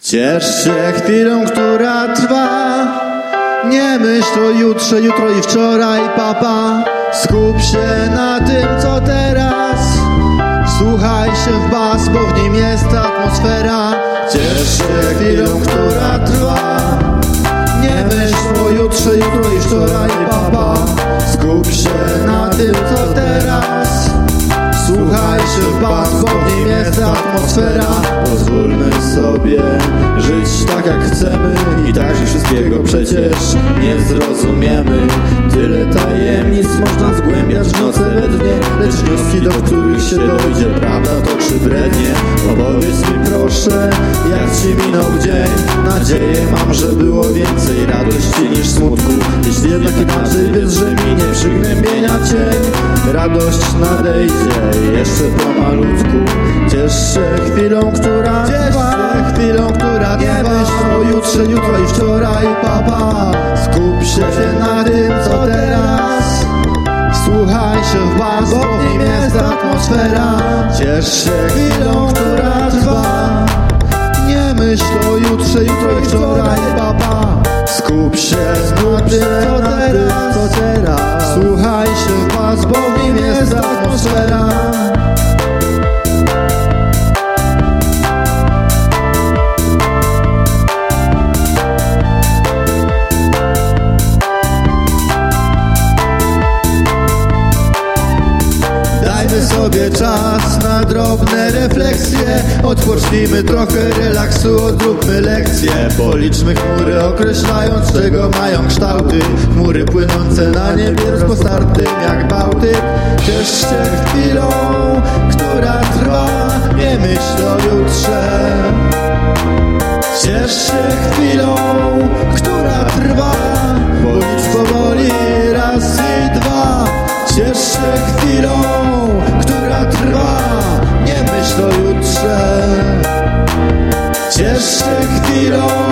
Ciesz się chwilą, która trwa. Nie myśl o jutrze, jutro i wczoraj, papa. Skup się na tym, co teraz. Słuchaj się w bas, bo w nim jest atmosfera. Ciesz się chwilą, która trwa. Nie myśl o jutrze, jutro i wczoraj, papa jak chcemy I tak się wszystkiego przecież nie zrozumiemy. Tyle tajemnic można zgłębiać w noce we dnie Lecz wnioski, do których się dojdzie, prawda to czy brednie mi proszę, jak ci minął dzień? Nadzieję mam, że było więcej radości niż smutku. Jeśli jednak inaczej wiesz, że minie przygnębienia cień Radość nadejdzie jeszcze pomalutku Ciesz się chwilą, która jutrze, jutro i wczoraj, papa Skup się na tym, co teraz. Słuchaj się w bas, bo w nim jest atmosfera. Ciesz się chwilą, która trwa. Nie myśl o jutrze, jutro i wczoraj, papa Skup się na tym, co teraz, Słuchaj się w bas, bo w nim jest atmosfera Odpocznijmy trochę relaksu, odróbmy lekcje Policzmy chmury określając czego mają kształty. Chmury płynące na niebie rozpostartym jak Bałtyk. Ciesz się chwilą, Ciesz się chwilą,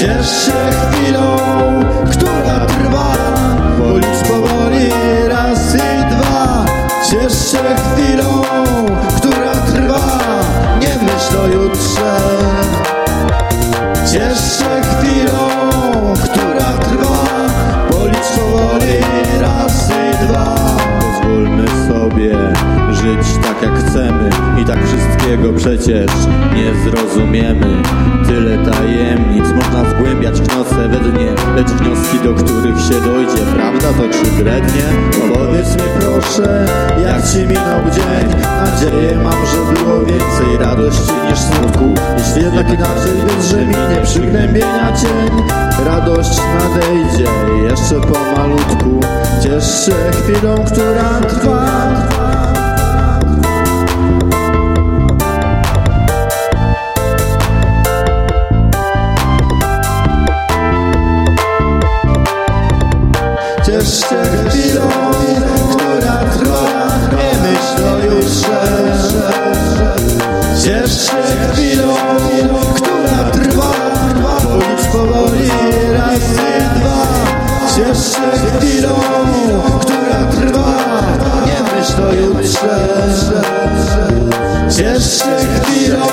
Ciesz się chwilą, która trwa. Policz powoli raz i dwa. Ciesz się chwilą, która trwa. Nie myśl o jutrze. Ciesz się chwilą, która trwa. Policz powoli raz i dwa. Pozwólmy sobie żyć tak jak chcemy tak wszystkiego przecież nie zrozumiemy. Tyle tajemnic można zgłębiać w noce we dnie Lecz wnioski, do których się dojdzie Prawda to czy brednie? Opowiedz mi proszę, jak ci minął dzień? Nadzieję mam, że było więcej radości niż smutku. Jeśli jednak inaczej wiesz, że minie przygnębienia cień Radość nadejdzie jeszcze pomalutku. Ciesz się chwilą, która trwa Się chwilą, która trwa. Nie myśl o jutrze. Ciesz się chwilą,